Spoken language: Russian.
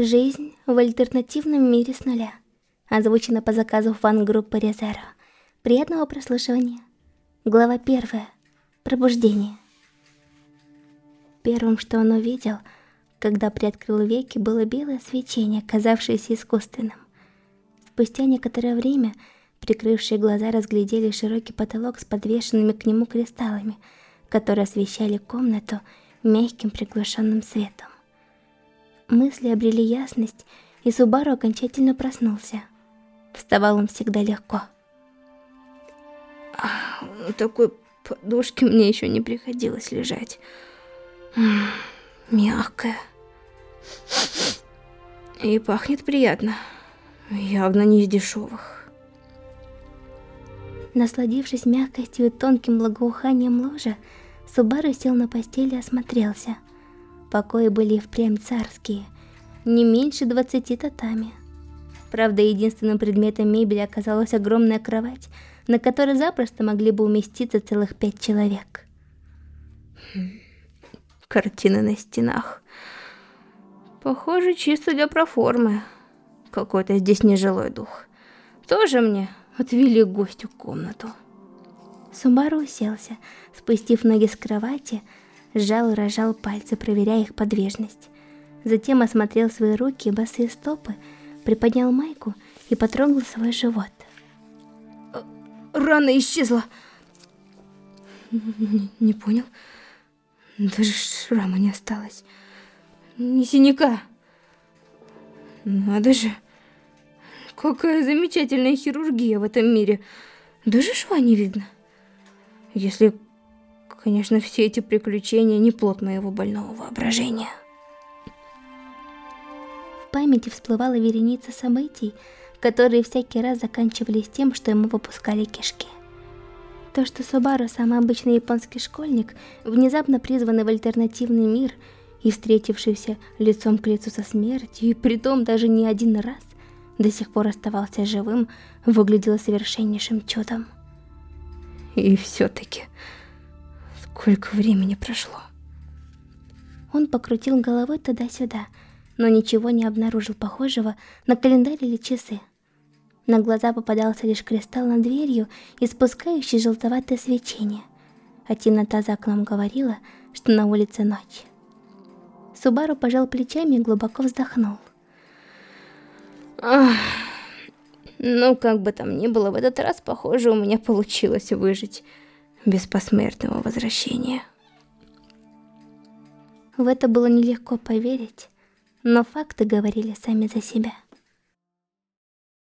Жизнь в альтернативном мире с нуля. Озвучено по заказу фан-группы Резеро. Приятного прослушивания. Глава первая. Пробуждение. Первым, что он увидел, когда приоткрыл веки, было белое свечение, казавшееся искусственным. Спустя некоторое время, прикрывшие глаза разглядели широкий потолок с подвешенными к нему кристаллами, которые освещали комнату мягким приглушенным светом. Мысли обрели ясность, и Субару окончательно проснулся. Вставал он всегда легко. На такой подушке мне еще не приходилось лежать. Мягкая. И пахнет приятно. Явно не из дешевых. Насладившись мягкостью и тонким благоуханием ложа, Субару сел на постели и осмотрелся. Покои были впрямь царские, не меньше двадцати татами. Правда, единственным предметом мебели оказалась огромная кровать, на которой запросто могли бы уместиться целых пять человек. Картины на стенах. Похоже, чисто для проформы. Какой-то здесь нежилой дух. Тоже мне отвели гостю комнату. Сумбару уселся, спустив ноги с кровати, сжал и разжал пальцы, проверяя их подвижность. Затем осмотрел свои руки и босые стопы, приподнял майку и потрогал свой живот. Рана исчезла. Не понял. Даже шрама не осталось. Ни синяка. Надо же. Какая замечательная хирургия в этом мире. Даже шва не видно. Если, конечно, все эти приключения не плод моего больного воображения. В памяти всплывала вереница событий, которые всякий раз заканчивались тем, что ему выпускали кишки. То, что Субару, самый обычный японский школьник, внезапно призванный в альтернативный мир и встретившийся лицом к лицу со смертью, и притом даже не один раз, до сих пор оставался живым, выглядело совершеннейшим чудом. И все-таки, сколько времени прошло? Он покрутил головой туда-сюда, но ничего не обнаружил похожего на календарь или часы. На глаза попадался лишь кристалл над дверью, испускающий желтоватое свечение, а темнота за окном говорила, что на улице ночь. Субару пожал плечами и глубоко вздохнул. Ах, ну, как бы там ни было, в этот раз, похоже, у меня получилось выжить без посмертного возвращения. В это было нелегко поверить, но факты говорили сами за себя.